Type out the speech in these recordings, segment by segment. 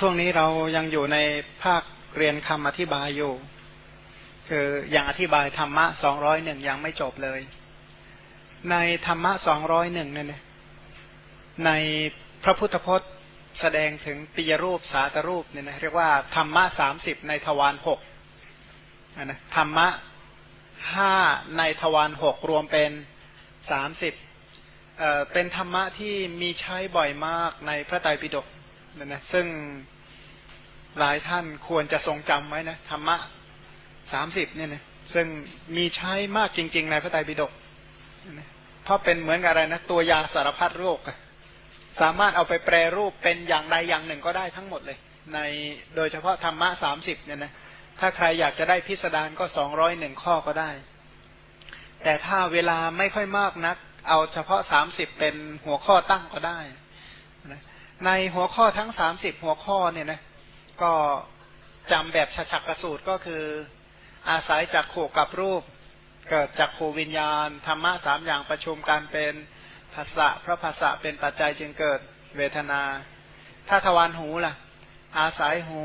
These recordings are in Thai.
ช่วงนี้เรายังอยู่ในภาคเรียนคำอธิบายอยู่ คือยังอธิบายธรรมะสองร้อยหนึ่งยังไม่จบเลย ในธรรมะสองร้อยหนึ่งเนี่ยในพระพุทธพจน์แสดงถึงปิยรูปสาตรูปเนี่ยนะเรียกว่าธรรมะสามสิบในทวารหกนะธรรมะห้าในทวารหกรวมเป็นสามสิบเป็นธรรมะที่มีใช้บ่อยมากในพระไตรปิฎก นะนะซึ่งหลายท่านควรจะทรงจำไว้นะธรรมะสามสิบเนี่ยนะซึ่งมีใช้มากจริง ๆ ในพระไตรปิฎกนะเพราะเป็นเหมือนกับอะไรนะ ตัวยาสารพัดโรคสามารถเอาไปแปรรูปเป็นอย่างใดอย่างหนึ่งก็ได้ทั้งหมดเลย ในโดยเฉพาะธรรมะสามสิบเนี่ยนะถ้าใครอยากจะได้พิสดารก็สองร้อยหนึ่งข้อก็ได้ แต่ถ้าเวลาไม่ค่อยมากนัก เอาเฉพาะสามสิบเป็นหัวข้อตั้งก็ได้นะ ในหัวข้อทั้งสามสิบหัวข้อเนี่ยนะก็จำแบบฉฉักระสูตรก็คือ อาศัยจากขู่กับรูป เกิดจากขูวิญญาณธรรมะสามอย่างประชุมกันเป็นภาษะพระภาษะเป็นปัจจัยจึงเกิดเวทนา ถ้าทวารหูล่ะ อาศัยหู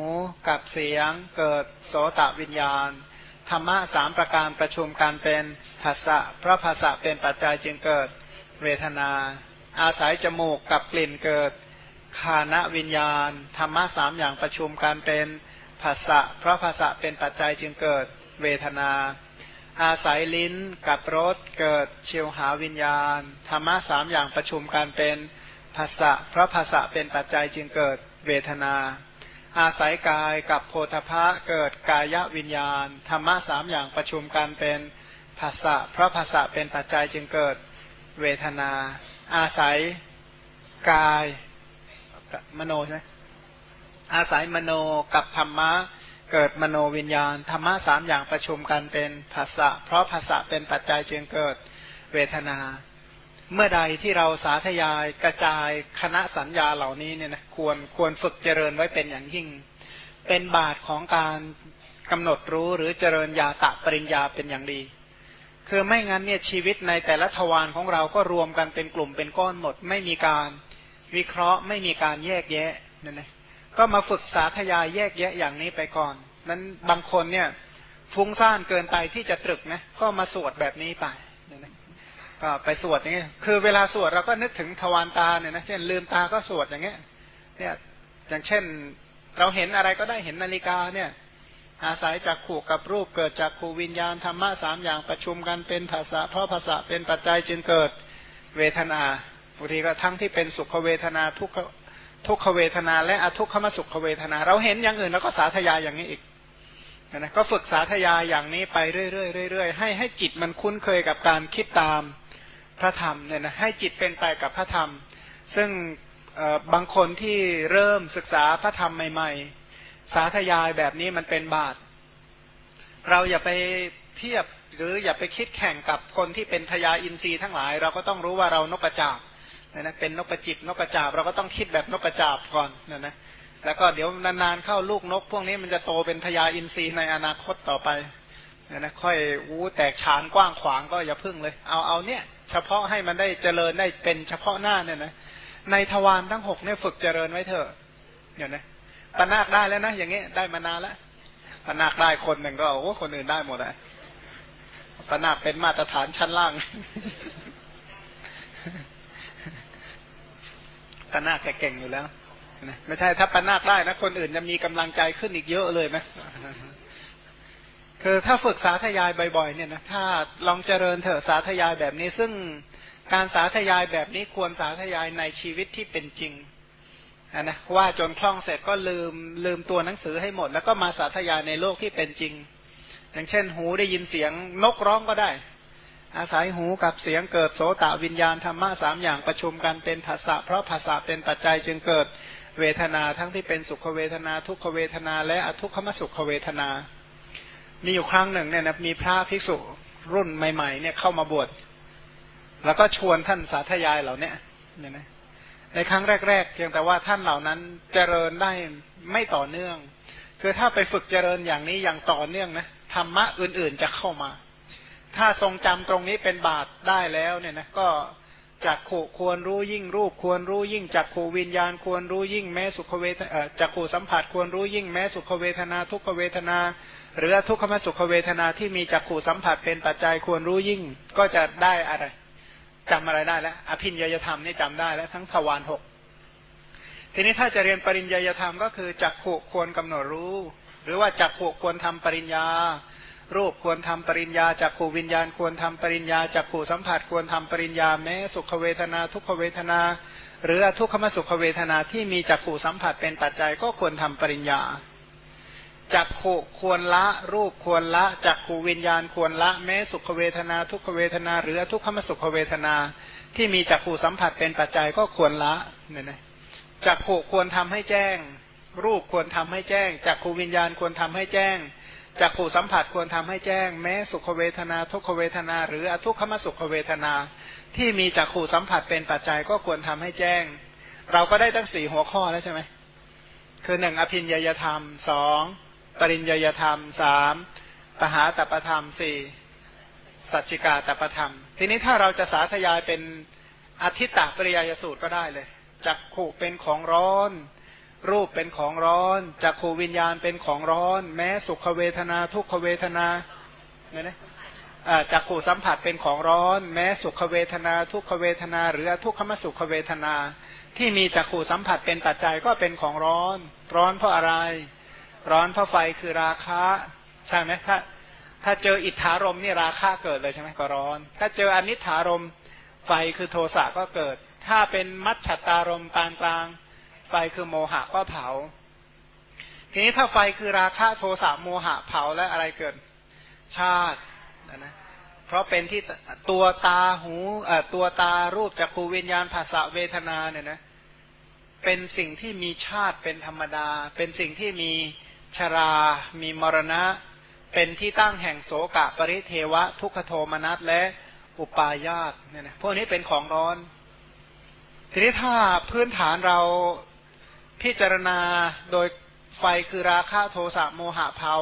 กับเสียง เกิดโสตวิญญาณธรรมะสามประการประชุมกันเป็นภาษะพระภาษะเป็นปัจจัยจึงเกิดเวทนา อาศัยจมูกกับกลิ่นเกิด คานะวิญญาณ ธรรมะสามอย่างประชุมกันเป็นภาษะเพราะภาษะเป็นปัจจัยจึงเกิดเวทนา อาศัยลิ้นกับรสเกิดเชียวหาวิญญาณ ธรรมะสามอย่างประชุมกันเป็นภาษะเพราะภาษะเป็นปัจจัยจึงเกิดเวทนา อาศัยกายกับโพธพะเกิดกายวิญญาณ ธรรมะสามอย่างประชุมกันเป็นภาษะเพราะภาษะเป็นปัจจัยจึงเกิดเวทนา อาศัยกาย มโนใช่ไหมอาศัยมโนกับธรรมะเกิดมโนวิญญาณธรรมะสามอย่างประชุมกันเป็นภาษะเพราะภาษะเป็นปัจจัยจึงเกิดเวทนา เมื่อใดที่เราสาธยายกระจายคณะสัญญาเหล่านี้เนี่ยนะควรควรฝึกเจริญไว้เป็นอย่างยิ่ง เป็นบาทของการกำหนดรู้หรือเจริญญาตะปริญญาเป็นอย่างดี คือไม่งั้นเนี่ยชีวิตในแต่ละทวารของเราก็รวมกันเป็นกลุ่มเป็นก้อนหมดไม่มีการ วิเคราะห์ไม่มีการแยกแยะนั่นนะก็มาฝึกสาธยายแยกแยะอย่างนี้ไปก่อนนั้นบางคนเนี่ย ฟุ้งซ่านเกินไปที่จะตรึกนะก็มาสวดแบบนี้ไปนั่นนะก็ไปสวดอย่างเงี้ยคือเวลาสวดเราก็นึกถึงทวารตาเนี่ยนะเช่นลืมตาก็สวดอย่างเงี้ย เนี่ยอย่างเช่นเราเห็นอะไรก็ได้เห็นนาฬิกาเนี่ย อาศัยจากขู่กับรูปเกิดจากขูวิญญาณธรรมะสามอย่างประชุมกันเป็นภาษาเพราะภาษาเป็นปัจจัยจึงเกิดเวทนา บางทีก็ทั้งที่เป็นสุขเวทนาทุกขทุกขเวทนา และอทุกขมสุขเวทนา เราเห็นอย่างอื่นแล้วก็สาธยายอย่างนี้อีกนะก็ฝึกสาธยายอย่างนี้ไปเรื่อยๆเรื่อยๆให้ให้จิตมันคุ้นเคยกับการคิดตามพระธรรมเนี่ยนะให้จิตเป็นไปกับพระธรรม ซึ่งบางคนที่เริ่มศึกษาพระธรรมใหม่ ๆ สาธยายแบบนี้มันเป็นบาตเราอย่าไปเทียบหรืออย่าไปคิดแข่งกับคนที่เป็นทยาอินทรีย์ทั้งหลาย เราก็ต้องรู้ว่าเรานกกระจาบ นะนะเป็นนกกระจิบนกกระจาบเราก็ต้องคิดแบบนกกระจาบก่อนนะนะแล้วก็เดี๋ยวนานๆเข้าลูกนก พวกนี้มันจะโตเป็นพญาอินทรีในอนาคตต่อไปนะนะค่อยอู้แตกฉานกว้างขวางก็อย่าพึ่งเลย เอาเอาเนี่ย เฉพาะให้มันได้เจริญได้เป็นเฉพาะหน้าเนี่ยนะในทวารทั้งหกเนี่ยฝึกเจริญไว้เถอะอย่างนี้ปนาคได้แล้วนะอย่างเงี้ยได้มานานแล้วปนาคได้คนหนึ่งก็โอ้คนอื่นได้หมดเลยปนาคเป็นมาตรฐานชั้นล่าง ปนาคแกเก่งอยู่แล้วนะไม่ใช่ถ้าปนาคได้นะคนอื่นจะมีกำลังใจขึ้นอีกเยอะเลยนะคือถ้าฝึกสาธยายบ่อยๆ เนี่ยนะถ้าลองเจริญเถอะสาธยายแบบนี้ ซึ่งการสาธยายแบบนี้ควรสาธยายในชีวิตที่เป็นจริงนะว่าจนคล่องเสร็จก็ลืมลืมตัวหนังสือให้หมด แล้วก็มาสาธยายในโลกที่เป็นจริง อย่างเช่น หูได้ยินเสียงนกร้องก็ได้ อาศัยหูกับเสียงเกิดโสตวิญญาณธรรมะสามอย่างประชุมกันเป็นภาษะเพราะภาษาเป็นปัจจัยจึงเกิดเวทนาทั้งที่เป็นสุขเวทนาทุกขเวทนาและอทุกขมสุขเวทนา มีอยู่ครั้งหนึ่งเนี่ยนะมีพระภิกษุรุ่นใหม่ ๆ เนี่ยเข้ามาบวชแล้วก็ชวนท่านสาธยายเหล่านี้เนี่ยนะในครั้งแรก ๆ เพียงแต่ว่าท่านเหล่านั้นเจริญได้ไม่ต่อเนื่อง คือถ้าไปฝึกเจริญอย่างนี้อย่างต่อเนื่องนะธรรมะอื่นๆจะเข้ามา ถ้าทรงจำตรงนี้เป็นบาตได้แล้วเนี่ยนะก็จักขู่ควรรู้ยิ่งรูป ควรรู้ยิ่งจักขู่วิญญาณ ควรรู้ยิ่งแม้สุขเวทจักขู่สัมผัสควรรู้ยิ่งแม้สุขเวทนา ทุกขเวทนา หรือทุกขมสุขเวทนาที่มีจักขู่สัมผัสเป็นปัจจัยควรรู้ยิ่งก็จะได้อะไรจำอะไรได้แล้วอภินยยธรรมนี่จำได้แล้ว ทั้งทวารหกทีนี้ถ้าจะเรียนปริญญาธรรมก็คือจักขู่ควรกำหนดรู้ หรือว่าจักขู่ควรทำปริญญา รูปควรทำปริญญาจากขูวิญญาณ ควรทำปริญญาจากขูสัมผัส ควรทำปริญญาแม้สุขเวทนา ทุกขเวทนา หรือทุกขมสุขเวทนาที่มีจากขูสัมผัสเป็นปัจจัยก็ควรทำปริญญาจักขูควรละรูปควรละจักขูวิญญาณควรละแม้สุขเวทนา ทุกขเวทนา หรือทุกขมสุขเวทนา ที่มีจักขูสัมผัสเป็นปัจจัยก็ควรละเนี่ยนะจักขูควรทำให้แจ้ง รูปควรทำให้แจ้งจักขูวิญญาณควรทำให้แจ้ง จากผู้สัมผัสควรทำให้แจ้ง แม้สุขเวทนา ทุกขเวทนา หรืออทุกขมสุขเวทนา ที่มีจากขู่สัมผัสเป็นปัจจัยก็ควรทำให้แจ้ง เราก็ได้ตั้งสี่หัวข้อแล้วใช่ไหมคือหนึ่งอภินยยธรรมสองปริญยยธรรมสามปหาตปธรรมสี่สัจจิกาตปธรรม ทีนี้ถ้าเราจะสาธยายเป็นอธิตตปริยยสูตรก็ได้เลยจักขู่เป็นของร้อน รูปเป็นของร้อนจักขูวิญญาณเป็นของร้อน แม้สุขเวทนา ทุกขเวทนาเนี่ยนะจักขูสัมผัสเป็นของร้อน แม้สุขเวทนา ทุกขเวทนา หรือทุกขมสุขเวทนา ที่มีจักขูสัมผัสเป็นปัจจัยก็เป็นของร้อน ร้อนเพราะอะไร ร้อนเพราะไฟคือราคะใช่ไหมถ้าถ้าเจออิทธารมนี่ราคะเกิดเลยใช่ไหมก็ร้อน ถ้าเจออนิถารมไฟคือโทสะก็เกิด ถ้าเป็นมัจฉตารมปานกลาง ไฟคือโมหะก็เผา ทีนี้ถ้าไฟคือราคะโทสะโมหะเผาแล้วอะไรเกิด ชาตินะเพราะเป็นที่ตัวตาหูตัวตารูปจักขูวิญญาณภาษาเวทนาเนี่ยนะเป็นสิ่งที่มีชาติเป็นธรรมดา เป็นสิ่งที่มีชรา มีมรณะ เป็นที่ตั้งแห่งโสกะปริเทวะ ทุกขโทมนัสและอุปาญาตเนี่ยนะพวกนี้เป็นของร้อน ทีนี้ถ้าพื้นฐานเรา พิจารณาโดยไฟคือราคะโทสะโมหะเผา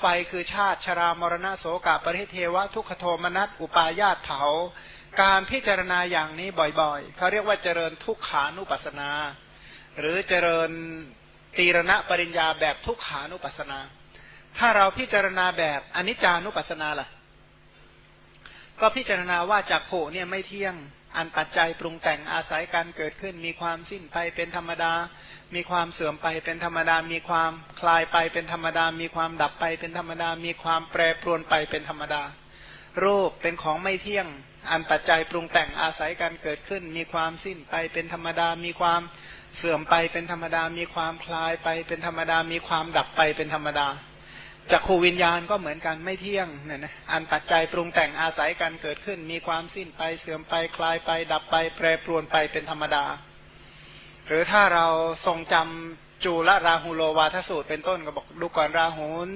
ไฟคือชาติชรามรณะโสกาปริเทวะ ทุกขโทมนัสอุปาญาตเผา การพิจารณาอย่างนี้บ่อยๆเขาเรียกว่าเจริญทุกขานุปัสนา หรือเจริญตีรณะปริญญาแบบทุกขานุปัสนา ถ้าเราพิจารณาแบบอนิจจานุปัสนาล่ะ ก็พิจารณาว่าจากโขเนี่ยไม่เที่ยง อันปัจจัยปรุงแต่งอาศัยการเกิดขึ้น มีความสิ้นไปเป็นธรรมดา มีความเสื่อมไปเป็นธรรมดา มีความคลายไปเป็นธรรมดา มีความดับไปเป็นธรรมดา มีความแปรปรวนไปเป็นธรรมดา รูปเป็นของไม่เที่ยง อันปัจจัยปรุงแต่งอาศัยการเกิดขึ้น มีความสิ้นไปเป็นธรรมดา มีความเสื่อมไปเป็นธรรมดา มีความคลายไปเป็นธรรมดา มีความดับไปเป็นธรรมดา จักขูวิญญาณก็เหมือนกันไม่เที่ยงเนี่ยนะอันปัจจัยปรุงแต่งอาศัยกันเกิดขึ้น มีความสิ้นไปเสื่อมไปคลายไป ดับไป แปรปรวนไปเป็นธรรมดา หรือถ้าเราทรงจำจูละราหูโลวาทสูตรเป็นต้นก็บอกดูก่อนราหุล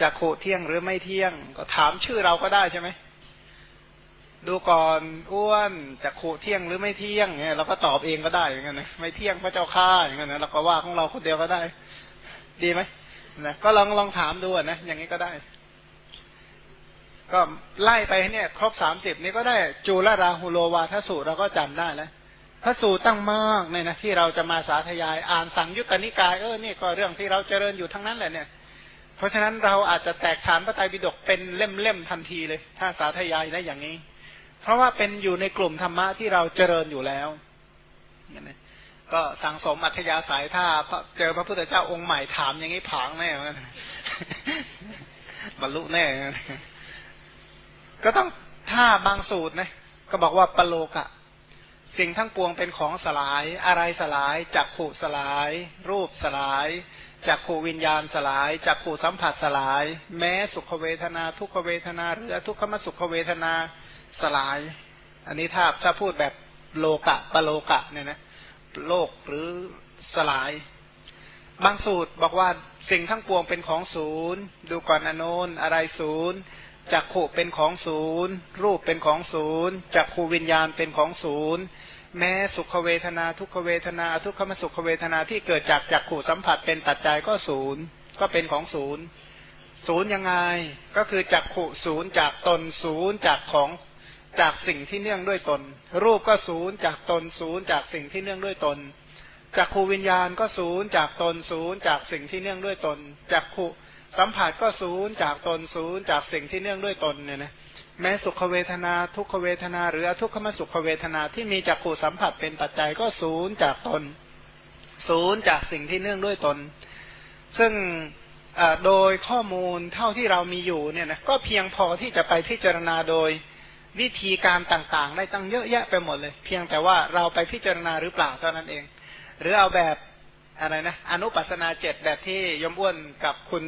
จักขูเที่ยงหรือไม่เที่ยง ก็ถามชื่อเราก็ได้ใช่ไหมดูก่อนอ้วนจักขูเที่ยงหรือไม่เที่ยงเนี่ยเราก็ตอบเองก็ได้อย่างเงี้ยนะไม่เที่ยงพระเจ้าข้าอย่างเงี้ยนะเราก็ว่าของเราคนเดียวก็ได้ ดีไหม นะก็ลองลองถามดูนะอย่างนี้ก็ได้ ก็ไล่ไปเนี่ย ครบสามสิบนี้ก็ได้จูลราหูโลวาทสูตรเราก็จำได้แล้วพระสูตรตั้งมากเนี่ยนะที่เราจะมาสาธยายอ่านสังยุตตนิกายเออนี่ก็เรื่องที่เราเจริญอยู่ทั้งนั้นแหละเนี่ย เพราะฉะนั้นเราอาจจะแตกฉานพระไตรปิฎกเป็นเล่มๆทันทีเลย ถ้าสาธยายได้อย่างนี้ เพราะว่าเป็นอยู่ในกลุ่มธรรมะที่เราเจริญอยู่แล้วเนี่ย ก็สังสมอัธยาศัยถ้าเจอพระพุทธเจ้าองค์ใหม่ถามอย่างนี้ผางแน่บรรลุแน่ ก็ต้องถ้าบางสูตรนะ ก็บอกว่าปโลกะ สิ่งทั้งปวงเป็นของสลาย อะไรสลายจักขู่สลาย รูปสลายจักขู่วิญญาณสลายจักขู่สัมผัสสลาย แม้สุขเวทนา ทุกขเวทนา หรือทุกขมสุขเวทนาสลาย อันนี้ถ้าถ้าพูดแบบโลกะปโลกะเนี่ยนะ โลกหรือสลาย บางสูตรบอกว่าสิ่งทั้งปวงเป็นของศูนย์ ดูก่อนอนุนอะไรศูนย์จักขู่เป็นของศูนย์ รูปเป็นของศูนย์จักขูวิญญาณเป็นของศูนย์ แม้สุขเวทนาทุกขเวทนา ทุกขมสุขเวทนาที่เกิดจากจักขู่สัมผัสเป็นตัดใจก็ศูนย์ก็เป็นของศูนย์ศูนย์ยังไงก็คือจักขู่ศูนย์จากตนศูนย์จากของ จากสิ่งที่เนื่องด้วยตน รูปก็ศูนย์จากตนศูนย์จากสิ่งที่เนื่องด้วยตนจากขูวิญญาณก็ศูนย์จากตนศูนย์จากสิ่งที่เนื่องด้วยตนจากขูสัมผัสก็ศูนย์จากตนศูนย์จากสิ่งที่เนื่องด้วยตนเนี่ยนะแม้สุขเวทนาทุกขเวทนา หรือทุกขมสุขเวทนาที่มีจากขูสัมผัสเป็นปัจจัยก็ศูนย์จากตนศูนย์จากสิ่งที่เนื่องด้วยตน ซึ่งโดยข้อมูลเท่าที่เรามีอยู่เนี่ยนะก็เพียงพอที่จะไปพิจารณาโดย วิธีการต่างๆ ได้ตั้งเยอะแยะไปหมดเลย เพียงแต่ว่าเราไปพิจารณาหรือเปล่าเท่านั้นเอง หรือเอาแบบอะไรนะอนุปัสนาเจ็ดแบบที่ยมอ้วนกับคุณ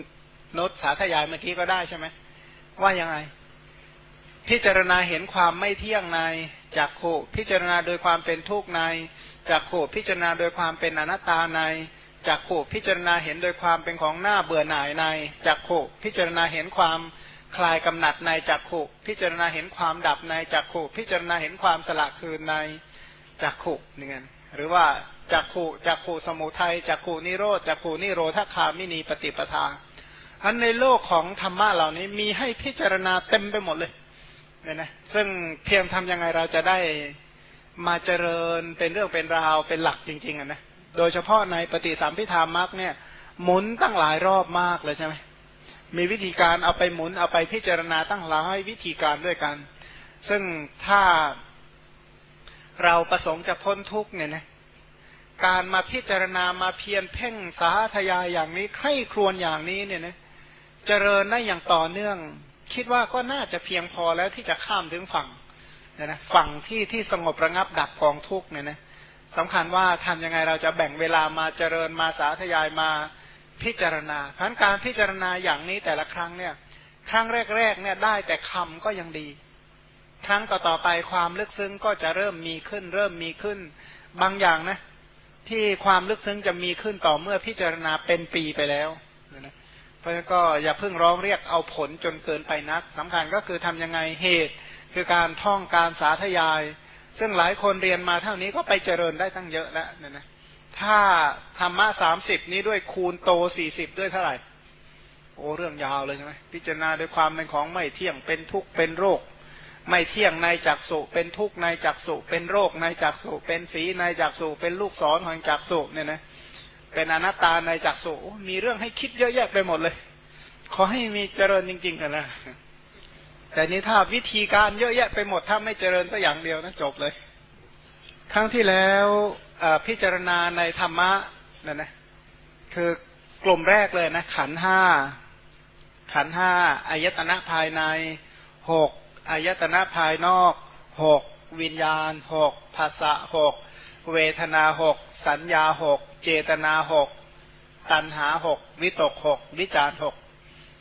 นศสาธยายเมื่อกี้ก็ได้ใช่ไหมว่ายังไง พิจารณาเห็นความไม่เที่ยงในจากโคพิจารณาโดยความเป็นทุกข์ในจากโคพิจารณาโดยความเป็นอนัตตาในจากโคพิจารณาเห็นโดยความเป็นของหน้าเบื่อหน่ายในจากโคพิจารณาเห็นความ คลายกำหนัดในจักขุพิจารณาเห็นความดับในจักขุพิจารณาเห็นความสละคืนในจักขุนี่ไงหรือว่าจักขุจักขุสมุทัยจักขุนิโรธจักขุนิโรธคามินีปฏิปทาอันในโลกของธรรมะเหล่านี้มีให้พิจารณาเต็มไปหมดเลยเนี่ยนะซึ่งเพียงทำยังไงเราจะได้มาเจริญเป็นเรื่องเป็นราวเป็นหลักจริง ๆอะนะโดยเฉพาะในปฏิสัมพิธามรรคเนี่ยหมุนตั้งหลายรอบมากเลยใช่ไหม มีวิธีการเอาไปหมุนเอาไปพิจารณาตั้งหลายวิธีการด้วยกัน ซึ่งถ้าเราประสงค์จะพ้นทุกเนี่ยนะการมาพิจารณามาเพียรเพ่งสาธยายอย่างนี้ไข้ครวนอย่างนี้เนี่ยนะเจริญได้อย่างต่อเนื่อง คิดว่าก็น่าจะเพียงพอแล้วที่จะข้ามถึงฝั่งเนี่ยนะฝั่งที่ที่สงบระงับดับกองทุกเนี่ยนะสำคัญว่าทำยังไงเราจะแบ่งเวลามาเจริญมาสาธยายมา พิจารณาพันการพิจารณาอย่างนี้แต่ละครั้งเนี่ย ครั้งแรกๆเนี่ยได้แต่คำก็ยังดี ครั้งต่อๆไปความลึกซึ้งก็จะเริ่มมีขึ้น เริ่มมีขึ้น บางอย่างนะ ที่ความลึกซึ้งจะมีขึ้นต่อเมื่อพิจารณาเป็นปีไปแล้วนะเพราะฉะนั้นก็อย่าเพิ่งร้องเรียกเอาผลจนเกินไปนักสำคัญก็คือทำยังไงเหตุ คือการท่องการสาธยาย ซึ่งหลายคนเรียนมาเท่านี้ก็ไปเจริญได้ตั้งเยอะแล้วเนะนะ ถ้าธรรมะสามสิบนี้ด้วยคูณโตสี่สิบด้วยเท่าไหร่โอ้เรื่องยาวเลยใช่ไหมพิจารณาด้วยความเป็นของไม่เที่ยงเป็นทุกข์เป็นโรค ไม่เที่ยงในจักสุเป็นทุกข์ในจักสุเป็นโรคในจักสุเป็นฝีในจักสุเป็นลูกศรของจักสุเนี่ยนะเป็นอนัตตาในจักสุมีเรื่องให้คิดเยอะแยะไปหมดเลย ขอให้มีเจริญจริงๆกันนะแต่นี้ถ้าวิธีการเยอะแยะไปหมดถ้าไม่เจริญสักอย่างเดียวนะจบเลย ครั้งที่แล้วพิจารณาในธรรมะนั่นนะคือกลุ่มแรกเลยนะ ขันห้าขันห้าอายตนะภายในหกอายตนะภายนอกหกวิญญาณหกภาษะหกเวทนาหกสัญญาหกเจตนาหกตัณหาหกวิตกหกวิจารหก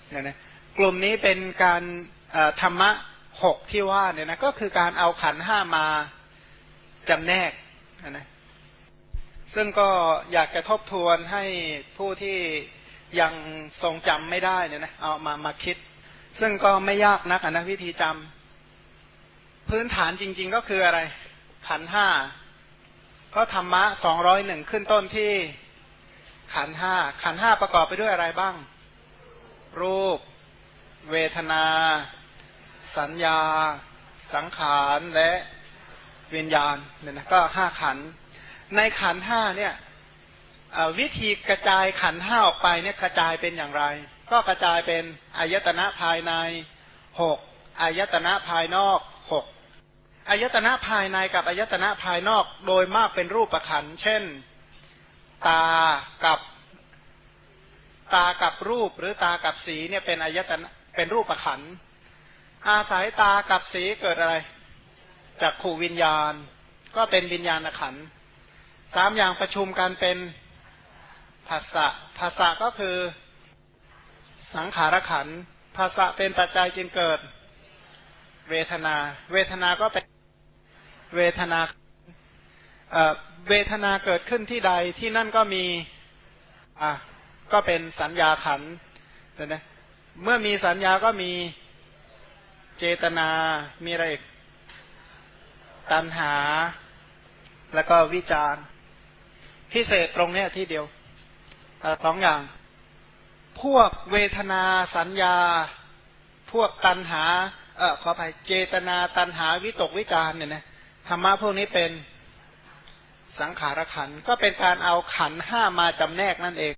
เนี่ยนะกลุ่มนี้เป็นการธรรมะหกที่ว่าเนี่ยนะก็คือการเอาขันห้ามา จำแนกนะซึ่งก็อยากจะทบทวนให้ผู้ที่ยังทรงจำไม่ได้เนี่ยนะเอามามาคิด ซึ่งก็ไม่ยากนักนะวิธีจำพื้นฐานจริง ๆก็คืออะไร ขันห้าก็ธรรมะสองร้อยหนึ่งขึ้นต้นที่ขันห้าขันห้าประกอบไปด้วยอะไรบ้าง รูป เวทนา สัญญา สังขารและ วิญญาณเนี่ยนะก็ห้าขัน ในขันห้าเนี่ยวิธีกระจายขันห้าออกไปเนี่ยกระจายเป็นอย่างไร ก็กระจายเป็นอายตนะภายในหกอายตนะภายนอกหกอายตนะภายในกับอายตนะภายนอกโดยมากเป็นรูปประขันเช่น ตากับตากับรูปหรือตากับสีเนี่ยเป็นอายตนะเป็นรูปประขันอาศัยตากับสีเกิดอะไร จากขู่วิญญาณ ก็เป็นวิญญาณขันสามอย่างประชุมกันเป็นภาษะภาษะก็คือสังขารขันภาษะเป็นปัจจัยจึงเกิด เวทนา เวทนาก็เป็นเวทนาเวทนาเกิดขึ้นที่ใดที่นั่นก็มีอะก็เป็นสัญญาขันนะเมื่อมีสัญญาก็มีเจตนา มีอะไรอีก ตัณหา แล้วก็วิจารพิเศษตรงเนี้ยที่เดียวสองอย่าง พวกเวทนาสัญญา พวกตัณหา เออขอไปเจตนาตันหาวิตกวิจารเนี่ยนะธรรมะพวกนี้เป็นสังขารขันก็เป็นการเอาขันห้ามาจำแนกนั่นเอง